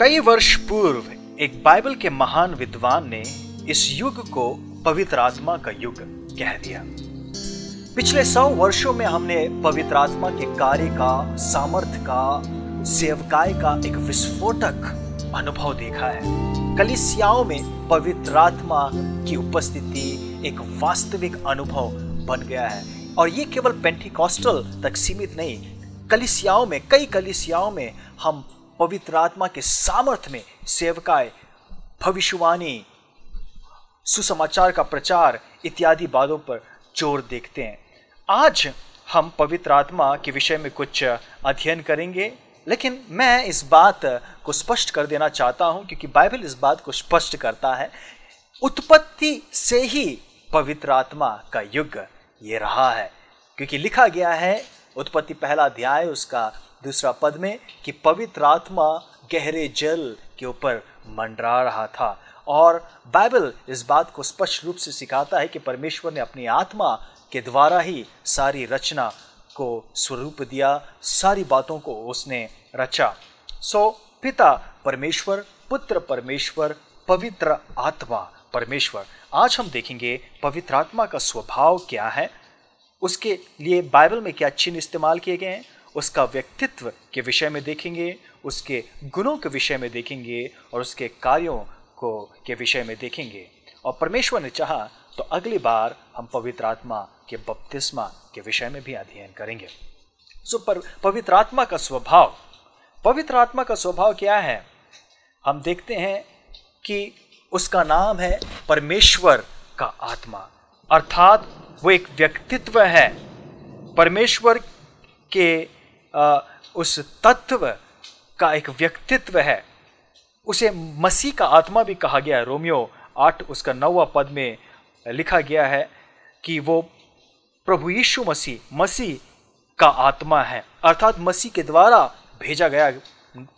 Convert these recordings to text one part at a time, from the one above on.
कई वर्ष पूर्व एक बाइबल के महान विद्वान ने इस युग को पवित्र आत्मा का युग कह दिया। पिछले सौ वर्षों में हमने पवित्र आत्मा के कार्य का, सामर्थ्य का सेवकाय का एक विस्फोटक अनुभव देखा है। कलिसियाओं में पवित्र आत्मा की उपस्थिति एक वास्तविक अनुभव बन गया है। और ये केवल पेंटिकॉस्टल तक सीमित नहीं, कलिसियाओं में, कई कलिसियाओं में हम पवित्र आत्मा के सामर्थ्य में सेवकाय भविष्यवाणी, सुसमाचार का प्रचार इत्यादि बातों पर ज़ोर देखते हैं। आज हम पवित्र आत्मा के विषय में कुछ अध्ययन करेंगे, लेकिन मैं इस बात को स्पष्ट कर देना चाहता हूँ क्योंकि बाइबल इस बात को स्पष्ट करता है, उत्पत्ति से ही पवित्र आत्मा का युग ये रहा है। क्योंकि लिखा गया है, उत्पत्ति पहला अध्याय, उसका दूसरा पद में कि पवित्र आत्मा गहरे जल के ऊपर मंडरा रहा था। और बाइबल इस बात को स्पष्ट रूप से सिखाता है कि परमेश्वर ने अपनी आत्मा के द्वारा ही सारी रचना को स्वरूप दिया, सारी बातों को उसने रचा। सो, पिता परमेश्वर, पुत्र परमेश्वर, पवित्र आत्मा परमेश्वर। आज हम देखेंगे पवित्र आत्मा का स्वभाव क्या है, उसके लिए बाइबल में क्या चिन्ह इस्तेमाल किए गए हैं। उसका व्यक्तित्व के विषय में देखेंगे, उसके गुणों के विषय में देखेंगे और उसके कार्यों को के विषय में देखेंगे। और परमेश्वर ने चाहा तो अगली बार हम पवित्र आत्मा के बपतिस्मा के विषय में भी अध्ययन करेंगे। सो पर, पवित्र आत्मा का स्वभाव, पवित्र आत्मा का स्वभाव क्या है? हम देखते हैं कि उसका नाम है परमेश्वर का आत्मा। अर्थात वो एक व्यक्तित्व है। परमेश्वर के उस तत्व का एक व्यक्तित्व है। उसे मसीह का आत्मा भी कहा गया है। रोमियो आठ, उसका नौवा पद में लिखा गया है कि वो प्रभु यीशु मसीह मसीह का आत्मा है। अर्थात मसीह के द्वारा भेजा गया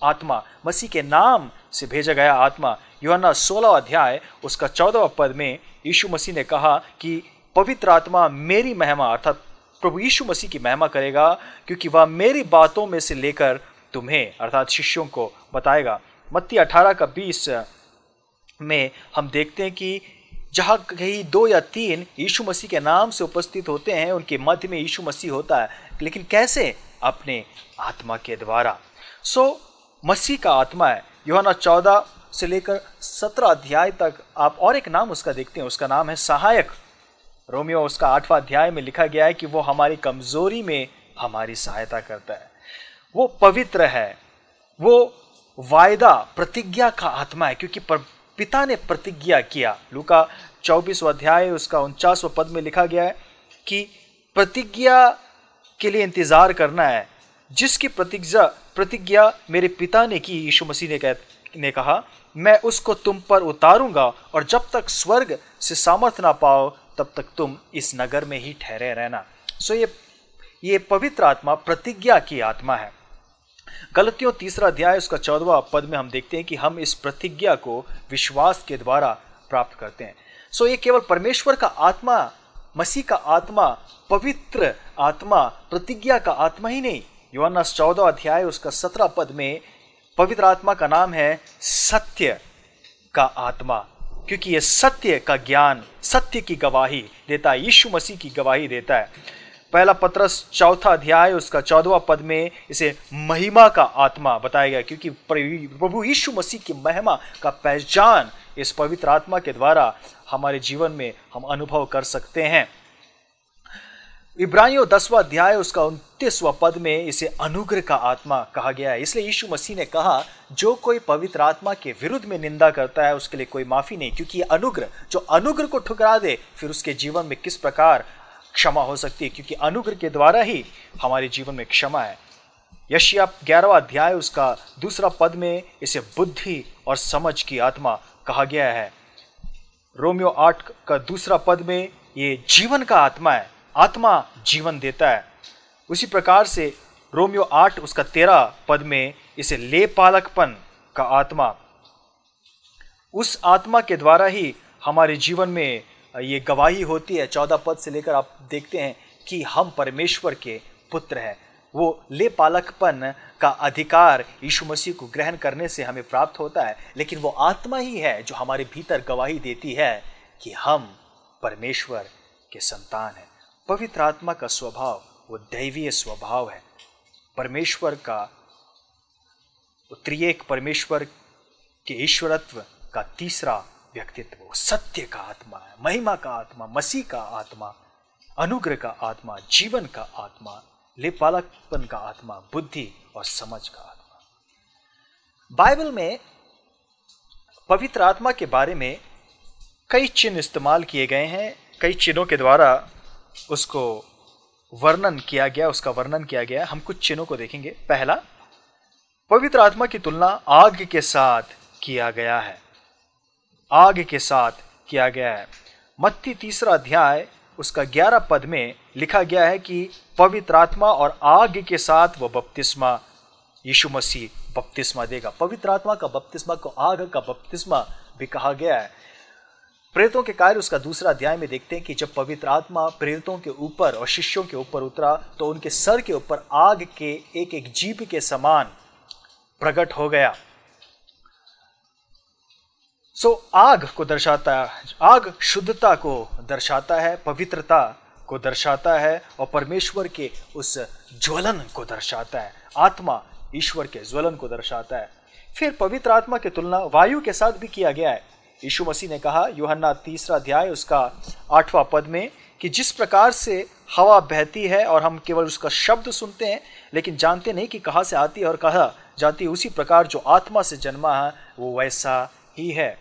आत्मा, मसीह के नाम से भेजा गया आत्मा। योना सोलह अध्याय, उसका चौदहवा पद में यीशु मसीह ने कहा कि, पवित्र आत्मा मेरी महिमा, अर्थात प्रभु यीशु मसीह की महिमा करेगा क्योंकि वह मेरी बातों में से लेकर तुम्हें अर्थात शिष्यों को बताएगा। मत्ती अठारह का बीस में हम देखते हैं कि जहाँ कहीं दो या तीन यीशु मसीह के नाम से उपस्थित होते हैं उनके मध्य में यीशु मसीह होता है। लेकिन कैसे? अपने आत्मा के द्वारा। सो so, मसीह का आत्मा है। योना चौदह से लेकर सत्रह अध्याय तक आप और एक नाम उसका देखते हैं। उसका नाम है सहायक। रोमियो, उसका आठवां अध्याय में लिखा गया है कि वो हमारी कमज़ोरी में हमारी सहायता करता है। वो पवित्र है। वो वायदा, प्रतिज्ञा का आत्मा है, क्योंकि पिता ने प्रतिज्ञा किया। लुका चौबीस अध्याय, उसका उनचासवा पद में लिखा गया है कि प्रतिज्ञा के लिए इंतज़ार करना है। जिसकी प्रतिज्ञा प्रतिज्ञा मेरे पिता ने की, यीशु मसीह ने कह, ने कहा, मैं उसको तुम पर उतारूँगा और जब तक स्वर्ग से सामर्थ्य ना पाओ तब तक तुम इस नगर में ही ठहरे रहना। सो ये ये पवित्र आत्मा प्रतिज्ञा की आत्मा है। गलतियों तीसरा अध्याय, उसका चौदवा पद में हम देखते हैं कि हम इस प्रतिज्ञा को विश्वास के द्वारा प्राप्त करते हैं। सो ये केवल परमेश्वर का आत्मा, मसीह का आत्मा, पवित्र आत्मा, प्रतिज्ञा का आत्मा ही नहीं। योन्नास चौदह अध्याय, उसका सत्रह पद में पवित्र आत्मा का नाम है सत्य का आत्मा। क्योंकि ये सत्य का ज्ञान, सत्य की गवाही देता है, यीशु मसीह की गवाही देता है। पहला पत्रस, चौथा अध्याय, उसका चौदवा पद में इसे महिमा का आत्मा बताया गया, क्योंकि प्रभु यीशु मसीह की महिमा का पहचान इस पवित्र आत्मा के द्वारा हमारे जीवन में हम अनुभव कर सकते हैं। इब्राहिम दसवा अध्याय, उसका उनतीसवा पद में इसे अनुग्रह का आत्मा कहा गया है। इसलिए यीशु मसीह ने कहा, जो कोई पवित्र आत्मा के विरुद्ध में निंदा करता है, उसके लिए कोई माफ़ी नहीं, क्योंकि अनुग्रह, जो अनुग्रह को ठुकरा दे, फिर उसके जीवन में किस प्रकार क्षमा हो सकती है? क्योंकि अनुग्रह के द्वारा ही हमारे जीवन में क्षमा है। यशिया ग्यारहवा अध्याय, उसका दूसरा पद में इसे बुद्धि और समझ की आत्मा कहा गया है। रोमियो आठ का दूसरा पद में ये जीवन का आत्मा है। आत्मा जीवन देता है। उसी प्रकार से रोमियो आठ उसका तेरह पद में इसे ले पालकपन का आत्मा। उस आत्मा के द्वारा ही हमारे जीवन में ये गवाही होती है। चौदह पद से लेकर आप देखते हैं कि हम परमेश्वर के पुत्र हैं। वो ले पालकपन का अधिकार यीशु मसीह को ग्रहण करने से हमें प्राप्त होता है। लेकिन वो आत्मा ही है जो हमारे भीतर गवाही देती है कि हम परमेश्वर के संतान हैं। पवित्र आत्मा का स्वभाव, वो दैवीय स्वभाव है। परमेश्वर का त्रिएक परमेश्वर के ईश्वरत्व का तीसरा व्यक्तित्व सत्य का आत्मा है, महिमा का आत्मा, मसीह का आत्मा, अनुग्रह का आत्मा, जीवन का आत्मा लेपालकपन का आत्मा, बुद्धि और समझ का आत्मा। बाइबल में पवित्र आत्मा के बारे में कई चिन्ह इस्तेमाल किए गए हैं, कई चिन्हों के द्वारा उसको वर्णन किया गया, उसका वर्णन किया गया। हम कुछ चिन्हों को देखेंगे। पहला, पवित्र आत्मा की तुलना आग के साथ किया गया है। आग के साथ किया गया है। मत्ती तीसरा अध्याय, उसका ग्यारह पद में लिखा गया है कि पवित्र आत्मा और आग के साथ वह बपतिस्मा, यीशु मसीह बपतिस्मा देगा। पवित्र आत्मा का बपतिस्मा को आग का बपतिस्मा भी कहा गया है। प्रेतों के कार्य उसका दूसरा अध्याय में देखते हैं कि जब पवित्र आत्मा प्रेरितों के ऊपर और शिष्यों के ऊपर उतरा तो उनके सर के ऊपर आग के एक एक जीप के समान प्रकट हो गया। सो आग को दर्शाता है आग शुद्धता को दर्शाता है, पवित्रता को दर्शाता है और परमेश्वर के उस ज्वलन को दर्शाता है। आत्मा ईश्वर के ज्वलन को दर्शाता है। फिर पवित्र आत्मा की तुलना वायु के साथ भी किया गया है। यीशु मसीह ने कहा, यूहन्ना तीसरा अध्याय, उसका आठवां पद में, कि जिस प्रकार से हवा बहती है और हम केवल उसका शब्द सुनते हैं, लेकिन जानते नहीं कि कहाँ से आती है और कहा जाती है, उसी प्रकार जो आत्मा से जन्मा है, वो वैसा ही है।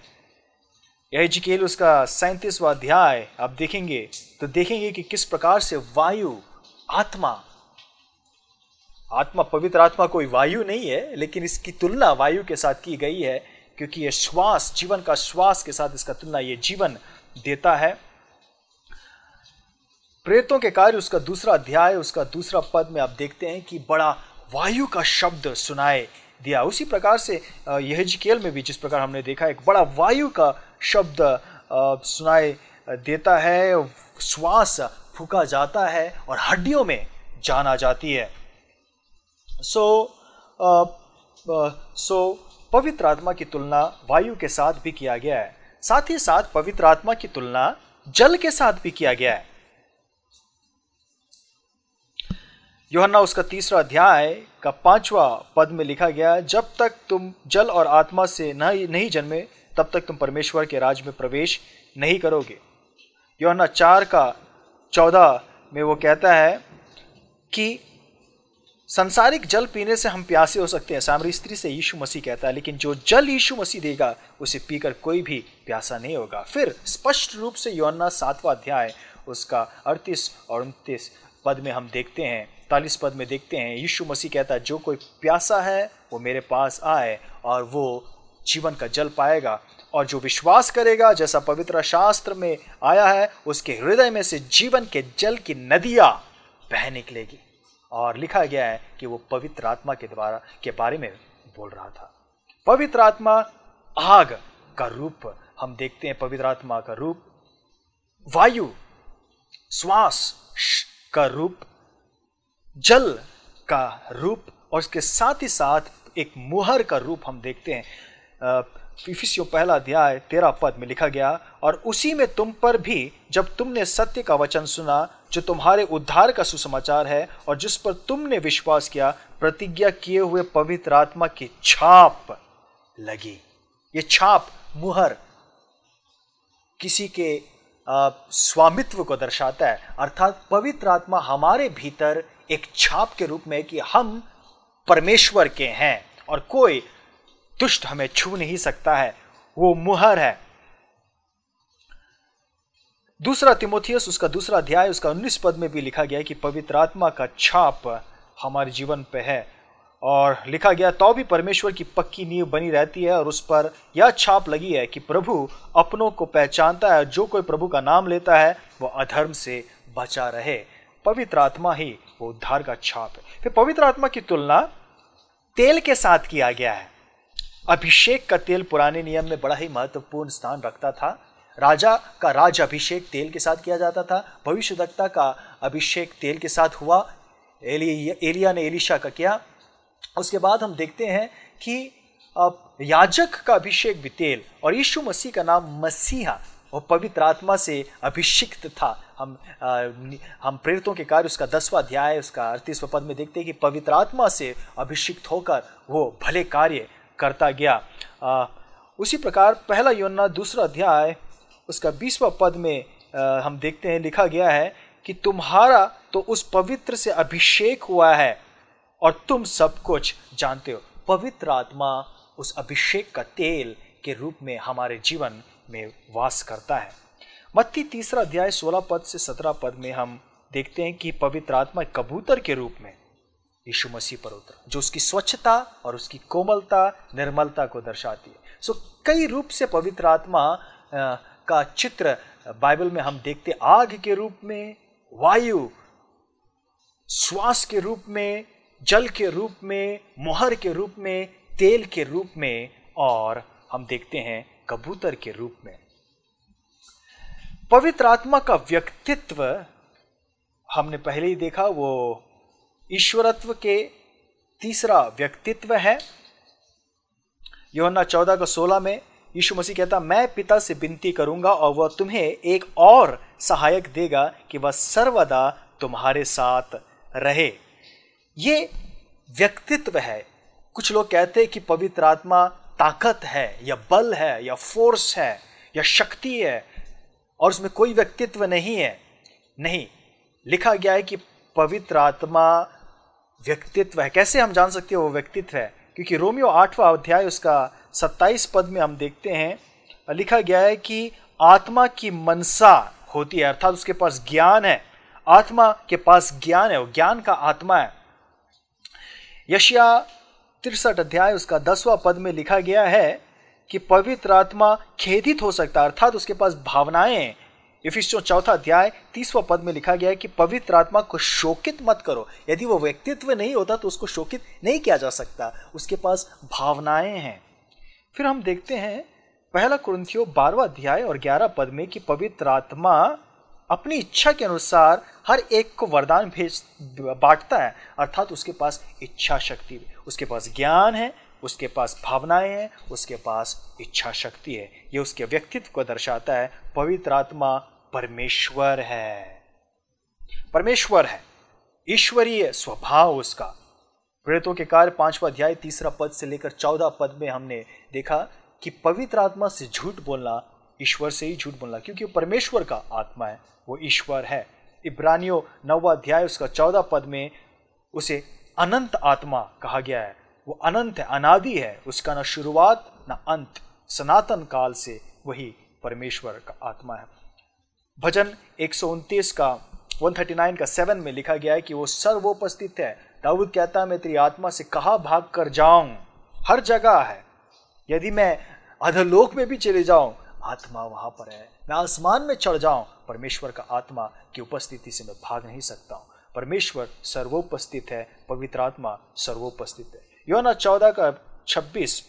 यह जिकेल उसका सैंतीसवा अध्याय, आप देखेंगे तो देखेंगे कि किस प्रकार से वायु, आत्मा आत्मा पवित्र आत्मा कोई वायु नहीं है, लेकिन इसकी तुलना वायु के साथ की गई है। क्योंकि ये श्वास, जीवन का श्वास के साथ इसका तुलना ये जीवन देता है। प्रेतों के कार्य, उसका दूसरा अध्याय, उसका दूसरा पद में आप देखते हैं कि बड़ा वायु का शब्द सुनाए दिया। उसी प्रकार से यह जिकेल में भी जिस प्रकार हमने देखा, एक बड़ा वायु का शब्द सुनाए देता है। श्वास फूका जाता है और हड्डियों में जाना जाती है। सो सो पवित्र आत्मा की तुलना वायु के साथ भी किया गया है। साथ ही साथ पवित्र आत्मा की तुलना जल के साथ भी किया गया है। योहन्ना उसका तीसरा अध्याय का पांचवा पद में लिखा गया, जब तक तुम जल और आत्मा से नहीं जन्मे, तब तक तुम परमेश्वर के राज में प्रवेश नहीं करोगे। योहन्ना चार का चौदह में वो कहता है कि संसारिक जल पीने से हम प्यासे हो सकते हैं। सामरी स्त्री से यीशु मसीह कहता है, लेकिन जो जल यीशु मसीह देगा, उसे पीकर कोई भी प्यासा नहीं होगा। फिर स्पष्ट रूप से योन्ना सातवां अध्याय, उसका अड़तीस और उनतीस पद में हम देखते हैं तालीस पद में देखते हैं। यीशु मसीह कहता है, जो कोई प्यासा है, वो मेरे पास आए और वो जीवन का जल पाएगा और जो विश्वास करेगा, जैसा पवित्र शास्त्र में आया है, उसके हृदय में से जीवन के जल की नदियाँ बह निकलेगी और लिखा गया है कि वो पवित्र आत्मा के द्वारा, के बारे में बोल रहा था। पवित्र आत्मा आग का रूप, हम देखते हैं पवित्र आत्मा का रूप। वायु, श्वास का रूप। जल का रूप, और उसके साथ ही साथ एक मुहर का रूप हम देखते हैं। इफिसियो पहला अध्याय तेरह पद में लिखा गया, और उसी में तुम पर भी, जब तुमने सत्य का वचन सुना, जो तुम्हारे उद्धार का सुसमाचार है, और जिस पर तुमने विश्वास किया, प्रतिज्ञा किए हुए पवित्र आत्मा की छाप लगी। ये छाप, मुहर, किसी के स्वामित्व को दर्शाता है। अर्थात पवित्र आत्मा हमारे भीतर एक छाप के रूप में कि हम परमेश्वर के हैं, और कोई दुष्ट हमें छू नहीं सकता है, वो मुहर है। दूसरा तिमोथियस, उसका दूसरा अध्याय, उसका उन्नीस पद में भी लिखा गया है कि पवित्र आत्मा का छाप हमारे जीवन पे है। और लिखा गया तो भी परमेश्वर की पक्की नींव बनी रहती है और उस पर यह छाप लगी है कि प्रभु अपनों को पहचानता है जो कोई प्रभु का नाम लेता है वह अधर्म से बचा रहे। पवित्र आत्मा ही वो उद्धार का छाप है। फिर पवित्र आत्मा की तुलना तेल के साथ किया गया है। अभिषेक का तेल पुराने नियम में बड़ा ही महत्वपूर्ण स्थान रखता था। राजा का राज अभिषेक तेल के साथ किया जाता था। भविष्यदक्ता का अभिषेक तेल के साथ हुआ। एलिया, एलिया ने एलिशा का किया। उसके बाद हम देखते हैं कि याजक का अभिषेक भी तेल और यीशु मसीह का नाम मसीहा और पवित्र आत्मा से अभिषिक्त था। हम आ, हम प्रेरितों के कार्य उसका दसवा अध्याय उसका अड़तीसवा पद में देखते हैं कि पवित्र आत्मा से अभिषिक्त होकर वो भले कार्य करता गया। आ, उसी प्रकार पहला योना दूसरा अध्याय उसका बीसवा पद में आ, हम देखते हैं लिखा गया है कि तुम्हारा तो उस पवित्र से अभिषेक हुआ है और तुम सब कुछ जानते हो। पवित्र आत्मा उस अभिषेक का तेल के रूप में हमारे जीवन में वास करता है। मत्ती तीसरा अध्याय सोलह पद से सत्रह पद में हम देखते हैं कि पवित्र आत्मा कबूतर के रूप में यीशु मसीह पर उतरा, जो उसकी स्वच्छता और उसकी कोमलता, निर्मलता को दर्शाती है। सो कई रूप से पवित्र आत्मा का चित्र बाइबल में हम देखते आग के रूप में, वायु, श्वास के रूप में, जल के रूप में, मोहर के रूप में, तेल के रूप में, और हम देखते हैं कबूतर के रूप में। पवित्र आत्मा का व्यक्तित्व हमने पहले ही देखा, वो ईश्वरत्व के तीसरा व्यक्तित्व है। योना चौदह का सोलह में यीशु मसीह कहता, मैं पिता से विनती करूँगा और वह तुम्हें एक और सहायक देगा कि वह सर्वदा तुम्हारे साथ रहे। ये व्यक्तित्व है। कुछ लोग कहते हैं कि पवित्र आत्मा ताकत है, या बल है, या फोर्स है, या शक्ति है, और उसमें कोई व्यक्तित्व नहीं है। नहीं, लिखा गया है कि पवित्र आत्मा व्यक्तित्व है। कैसे हम जान सकते हैं वो व्यक्तित्व है? क्योंकि रोमियो आठवां अध्याय, उसका सत्ताईस पद में हम देखते हैं, लिखा गया है कि आत्मा की मनसा होती है, अर्थात उसके पास ज्ञान है। आत्मा के पास ज्ञान है, वो ज्ञान का आत्मा है। यशिया तिरसठ अध्याय, उसका दसवां पद में लिखा गया है कि पवित्र आत्मा खेदित हो सकता है, अर्थात उसके पास भावनाएँ इफिसियों चौथा अध्याय तीसवा पद में लिखा गया है कि पवित्र आत्मा को शोकित मत करो। यदि वो व्यक्तित्व नहीं होता तो उसको शोकित नहीं किया जा सकता। उसके पास भावनाएँ हैं। फिर हम देखते हैं पहला कुरंथियो बारवा अध्याय और ग्यारह पद में कि पवित्र आत्मा अपनी इच्छा के अनुसार हर एक को वरदान भेज, बांटता है। अर्थात उसके पास इच्छा शक्ति उसके पास ज्ञान है, उसके पास भावनाएँ हैं, उसके पास इच्छा शक्ति है। ये उसके व्यक्तित्व को दर्शाता है। पवित्र आत्मा परमेश्वर है। परमेश्वर है। ईश्वरीय स्वभाव उसका। प्रेतों के कार्य पांचवा अध्याय तीसरा पद से लेकर चौदह पद में हमने देखा कि पवित्र आत्मा से झूठ बोलना, ईश्वर से ही झूठ बोलना, क्योंकि परमेश्वर का आत्मा है, वो ईश्वर है। इब्रानियों नवा अध्याय उसका चौदह पद में उसे अनंत आत्मा कहा गया है। वो अनंत है, अनादि है, उसका ना शुरुआत, ना अंत, सनातन काल से वही परमेश्वर का आत्मा है। भजन एक सौ उनतीस का 139 का सेवन में लिखा गया है कि वो सर्वोपस्थित है। दाऊद कहता है, मैं तेरी आत्मा से कहा भाग कर जाऊँ? हर जगह है। यदि मैं अधलोक में भी चले जाऊँ, आत्मा वहाँ पर है। मैं आसमान में चढ़ जाऊँ, परमेश्वर का आत्मा की उपस्थिति से मैं भाग नहीं सकता हूँ। परमेश्वर सर्वोपस्थित है, पवित्र आत्मा सर्वोपस्थित है। योना चौदह का छब्बीस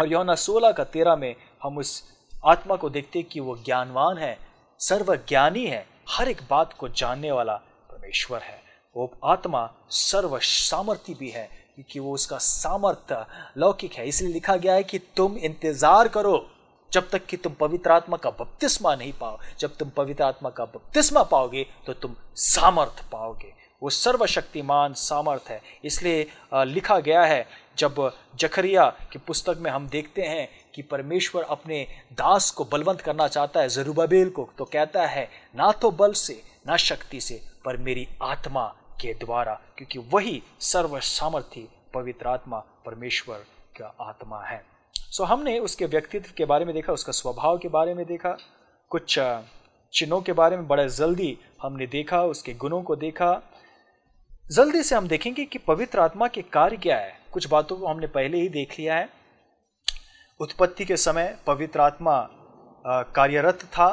और योना सोलह का तेरह में हम उस आत्मा को देखते कि वो ज्ञानवान है सर्वज्ञानी है, हर एक बात को जानने वाला परमेश्वर है। वो आत्मा सर्व सामर्थ्य भी है, क्योंकि वो उसका सामर्थ्य लौकिक है। इसलिए लिखा गया है कि तुम इंतज़ार करो जब तक कि तुम पवित्र आत्मा का बपतिस्मा नहीं पाओ। जब तुम पवित्र आत्मा का बपतिस्मा पाओगे तो तुम सामर्थ पाओगे। वो सर्वशक्तिमान सामर्थ है। इसलिए लिखा गया है जब जखरिया की पुस्तक में हम देखते हैं कि परमेश्वर अपने दास को बलवंत करना चाहता है जरूबाबेल को तो कहता है ना तो बल से ना शक्ति से पर मेरी आत्मा के द्वारा क्योंकि वही सर्व सामर्थ्य पवित्र आत्मा परमेश्वर का आत्मा है। सो so, हमने उसके व्यक्तित्व के बारे में देखा उसका स्वभाव के बारे में देखा कुछ चिन्हों के बारे में बड़ा जल्दी हमने देखा उसके गुणों को देखा जल्दी से हम देखेंगे कि पवित्र आत्मा के कार्य क्या है। कुछ बातों को हमने पहले ही देख लिया है। उत्पत्ति के समय पवित्र आत्मा कार्यरत था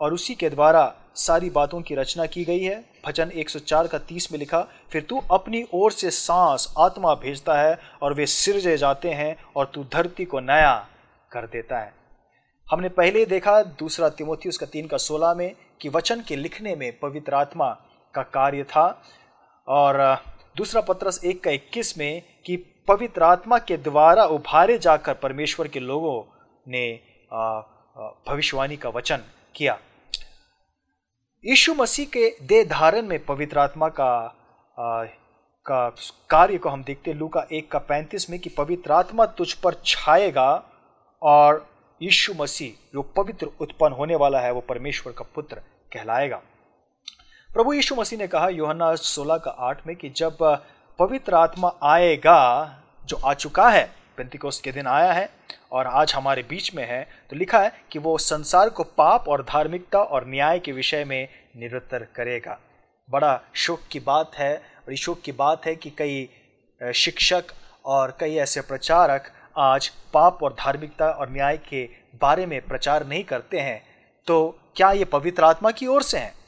और उसी के द्वारा सारी बातों की रचना की गई है। भजन 104 का 30 में लिखा, फिर तू अपनी ओर से सांस आत्मा भेजता है और वे सिरजे जाते हैं और तू धरती को नया कर देता है। हमने पहले देखा दूसरा तिमोथी उसका तीन का सोलह में कि वचन के लिखने में पवित्र आत्मा का कार्य था। और दूसरा पत्रस एक का इक्कीस में कि पवित्र आत्मा के द्वारा उभारे जाकर परमेश्वर के लोगों ने भविष्यवाणी का वचन किया। यीशु मसीह के देह धारण में पवित्र आत्मा का आ, का कार्य को हम देखते लू का एक का पैंतीस में कि पवित्र आत्मा तुझ पर छाएगा और यीशु मसीह जो पवित्र उत्पन्न होने वाला है वो परमेश्वर का पुत्र कहलाएगा। प्रभु यीशु मसीह ने कहा, योहन्ना सोलह का आठ में कि जब पवित्र आत्मा आएगा, जो आ चुका है पेंतिकोस के दिन आया है, और आज हमारे बीच में है तो लिखा है कि वो संसार को पाप और धार्मिकता और न्याय के विषय में निरुत्तर करेगा। बड़ा शोक की बात है, बड़ी शोक की बात है कि कई शिक्षक और कई ऐसे प्रचारक आज पाप और धार्मिकता और न्याय के बारे में प्रचार नहीं करते हैं। तो क्या ये पवित्र आत्मा की ओर से हैं?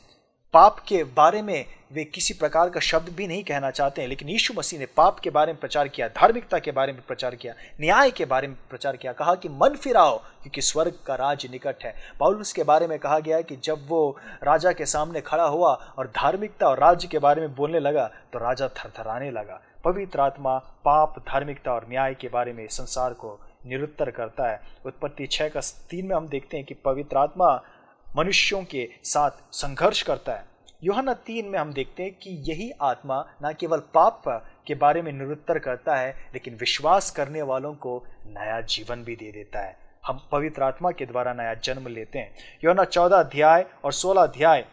पाप के बारे में वे किसी प्रकार का शब्द भी नहीं कहना चाहते हैं, लेकिन यीशु मसीह ने पाप के बारे में प्रचार किया, धार्मिकता के बारे में प्रचार किया, न्याय के बारे में प्रचार किया, कहा कि मन फिराओ, क्योंकि स्वर्ग का राज निकट है। पाउलुस के बारे में कहा गया है कि जब वो राजा के सामने खड़ा हुआ और धार्मिकता और राज्य के बारे में बोलने लगा तो राजा थरथराने लगा। पवित्र आत्मा, पाप, धार्मिकता और न्याय के बारे में संसार को निरुत्तर करता है। उत्पत्ति छः का तीन में हम देखते हैं कि पवित्र आत्मा मनुष्यों के साथ संघर्ष करता है। योहना तीन में हम देखते हैं कि यही आत्मा न केवल पाप के बारे में निरुत्तर करता है, लेकिन विश्वास करने वालों को नया जीवन भी दे देता है। हम पवित्र आत्मा के द्वारा नया जन्म लेते हैं। योना चौदह अध्याय और सोलह अध्याय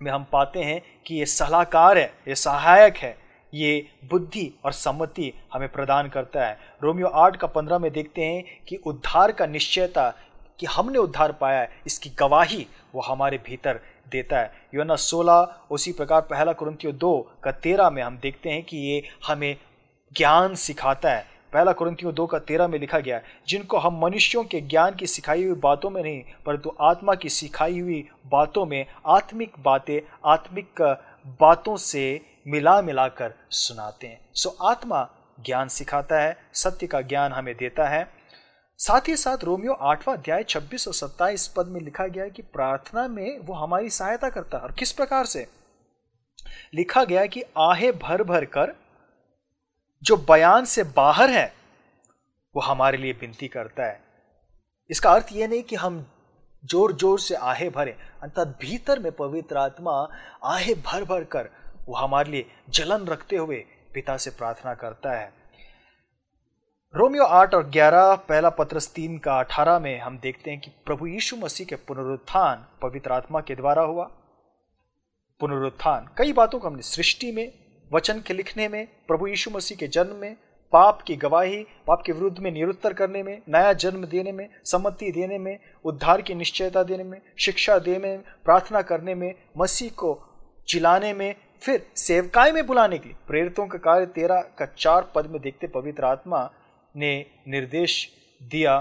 में हम पाते हैं कि ये सलाहकार है, ये सहायक है, ये बुद्धि और सम्मति हमें प्रदान करता है। रोमियो आठ का पंद्रह में देखते हैं कि उद्धार का निश्चयता कि हमने उद्धार पाया है, इसकी गवाही वो हमारे भीतर देता है। योना सोलह, उसी प्रकार पहला कुरंतियों दो का तेरह में हम देखते हैं कि ये हमें ज्ञान सिखाता है। पहला कुरंतियों दो का तेरह में लिखा गया है, जिनको हम मनुष्यों के ज्ञान की सिखाई हुई बातों में नहीं, परंतु आत्मा की सिखाई हुई बातों में आत्मिक बातें, आत्मिक बातों से मिला मिलाकर सुनाते हैं। सो आत्मा ज्ञान सिखाता है, सत्य का ज्ञान हमें देता है। साथ ही साथ रोमियो आठवां अध्याय 26 और 27 पद में लिखा गया है कि प्रार्थना में वो हमारी सहायता करता है। और किस प्रकार से? लिखा गया है कि आहे भर भर कर जो बयान से बाहर है, वो हमारे लिए विनती करता है। इसका अर्थ यह नहीं कि हम ज़ोर ज़ोर से आहे भरे अर्थात भीतर में पवित्र आत्मा आहे भर भर कर वो हमारे लिए जलन रखते हुए पिता से प्रार्थना करता है। रोमियो आठ और ग्यारह, पहला पत्रस तीन का अठारह में हम देखते हैं कि प्रभु यीशु मसीह के पुनरुत्थान पवित्र आत्मा के द्वारा हुआ। पुनरुत्थान। कई बातों को हमने सृष्टि में, वचन के लिखने में, प्रभु यीशु मसीह के जन्म में, पाप की गवाही, पाप के विरुद्ध में निरुत्तर करने में, नया जन्म देने में, सम्मति देने में, उद्धार की निश्चयता देने में, शिक्षा देने में, प्रार्थना करने में, मसीह को चिलाने में, फिर सेवकाएँ में बुलाने के लिए, प्रेरितों का कार्य तेरह का चार पद में देखते पवित्र आत्मा ने निर्देश दिया।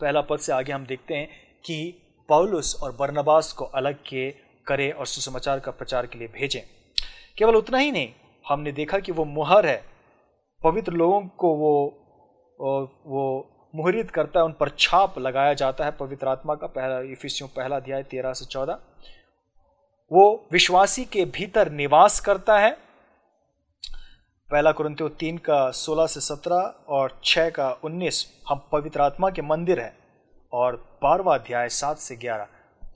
पहला पद से आगे हम देखते हैं कि पौलुस और बर्नबास को अलग के करें और सुसमाचार का प्रचार के लिए भेजें। केवल उतना ही नहीं, हमने देखा कि वो मुहर है। पवित्र लोगों को वो वो मुहरित करता है, उन पर छाप लगाया जाता है। पवित्र आत्मा का पहला, इफिसियों पहला अध्याय तेरह से चौदह। वो विश्वासी के भीतर निवास करता है। पहला कुरंतियों तीन का सोलह से सत्रह और छः का उन्नीस, हम पवित्र आत्मा के मंदिर हैं। और बारवा अध्याय सात से ग्यारह,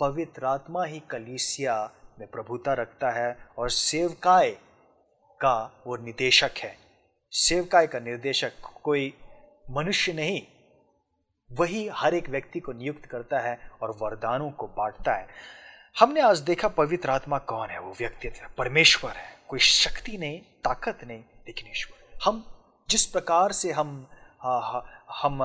पवित्र आत्मा ही कलीसिया में प्रभुता रखता है और सेवकाय का वो निदेशक है। सेवकाय का निर्देशक कोई मनुष्य नहीं, वही हर एक व्यक्ति को नियुक्त करता है और वरदानों को बांटता है। हमने आज देखा पवित्र आत्मा कौन है? वो व्यक्तित्व परमेश्वर है। कोई शक्ति नहीं, ताकत नहीं लेकिन ईश्वर। हम जिस प्रकार से हम हम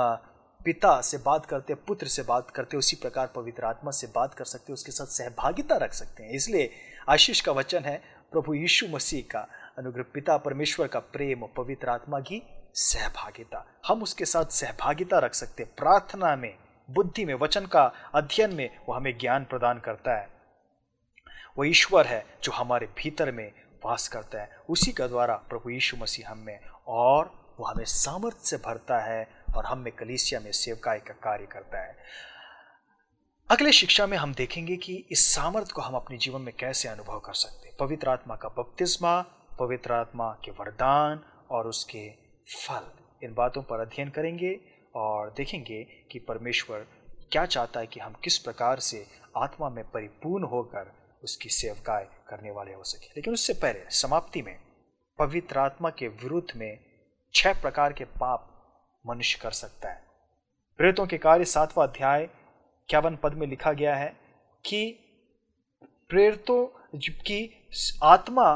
पिता से बात करते पुत्र से बात करते उसी प्रकार पवित्र आत्मा से बात कर सकते उसके साथ सहभागिता रख सकते हैं। इसलिए आशीष का वचन है, प्रभु यीशु मसीह का अनुग्रह, पिता परमेश्वर का प्रेम और पवित्र आत्मा की सहभागिता। हम उसके साथ सहभागिता रख सकते हैं। प्रार्थना में, बुद्धि में, वचन का अध्ययन में वो हमें ज्ञान प्रदान करता है। वो ईश्वर है जो हमारे भीतर में वास करता है, उसी का द्वारा प्रभु यीशु मसीह हम में और वो हमें सामर्थ्य से भरता है और हम में कलीसिया में सेवकाई का कार्य करता है। अगले शिक्षा में हम देखेंगे कि इस सामर्थ्य को हम अपने जीवन में कैसे अनुभव कर सकते हैं। पवित्र आत्मा का बपतिस्मा, पवित्र आत्मा के वरदान और उसके फल, इन बातों पर अध्ययन करेंगे और देखेंगे कि परमेश्वर क्या चाहता है कि हम किस प्रकार से आत्मा में परिपूर्ण होकर उसकी सेवकाय करने वाले हो सके। लेकिन उससे पहले, समाप्ति में, पवित्र आत्मा के विरुद्ध में छह प्रकार के पाप मनुष्य कर सकता है। प्रेतों के कार्य सातवां अध्याय इक्यावन पद में लिखा गया है कि प्रेरितों की आत्मा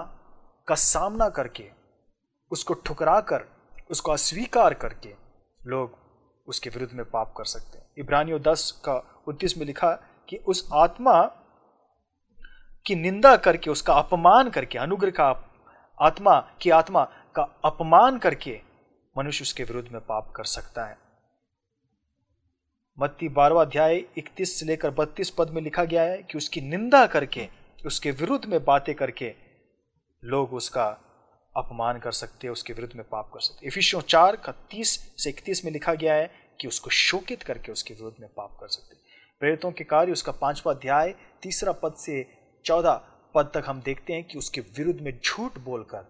का सामना करके, उसको ठुकरा कर उसको अस्वीकार करके लोग उसके विरुद्ध में पाप कर सकते हैं। इब्रानियों दस का उद्देश्य में लिखा कि उस आत्मा की निंदा करके, उसका अपमान करके, अनुग्रह का आत्मा की आत्मा का अपमान करके मनुष्य उसके विरुद्ध में पाप कर सकता है। मत्ती बारवा अध्याय इकतीस से लेकर बत्तीस पद में लिखा गया है कि उसकी निंदा करके, उसके विरुद्ध में बातें करके लोग उसका अपमान कर सकते हैं, उसके विरुद्ध में पाप कर सकते इफिशियों चार का तीस से इकतीस में लिखा गया है कि उसको शोकित करके उसके विरुद्ध में पाप कर सकते प्रेरितों के कार्य उसका पांचवा अध्याय तीसरा पद से चौदह पद तक हम देखते हैं कि उसके विरुद्ध में झूठ बोलकर,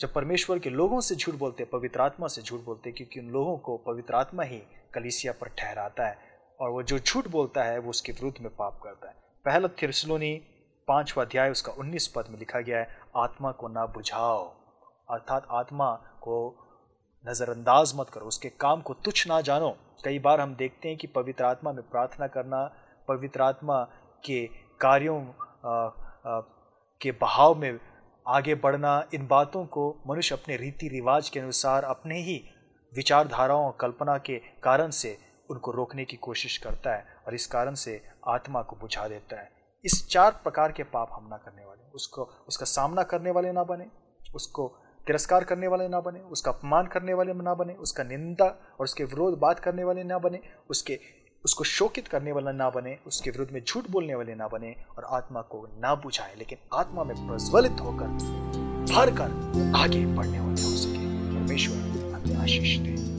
जब परमेश्वर के लोगों से झूठ बोलते, पवित्र आत्मा से झूठ बोलते हैं क्योंकि उन लोगों को पवित्र आत्मा ही कलिसिया पर ठहराता है, और वो जो झूठ बोलता है, वो उसके विरुद्ध में पाप करता है। पहला थिरसलोनी पांचवा अध्याय, उसका उन्नीस पद में लिखा गया है, आत्मा को ना बुझाओ, अर्थात आत्मा को नज़रअंदाज मत करो, उसके काम को तुच्छ ना जानो। कई बार हम देखते हैं कि पवित्र आत्मा में प्रार्थना करना, पवित्र आत्मा के कार्यों के बहाव में आगे बढ़ना, इन बातों को मनुष्य अपने रीति रिवाज के अनुसार अपने ही विचारधाराओं और कल्पना के कारण से उनको रोकने की कोशिश करता है और इस कारण से आत्मा को बुझा देता है। इस चार प्रकार के पाप हम ना करने वाले। उसको, उसका सामना करने वाले ना बने, उसको तिरस्कार करने वाले ना बने, उसका अपमान करने वाले ना बने, उसका निंदा और उसके विरोध बात करने वाले ना बने, उसके उसको शोकित करने वाला ना बने, उसके विरुद्ध में झूठ बोलने वाले ना बने और आत्मा को ना बुझाएँ, लेकिन आत्मा में प्रज्वलित होकर भर कर आगे बढ़ने वाले हो सके। परमेश्वर अपने आशीष दे।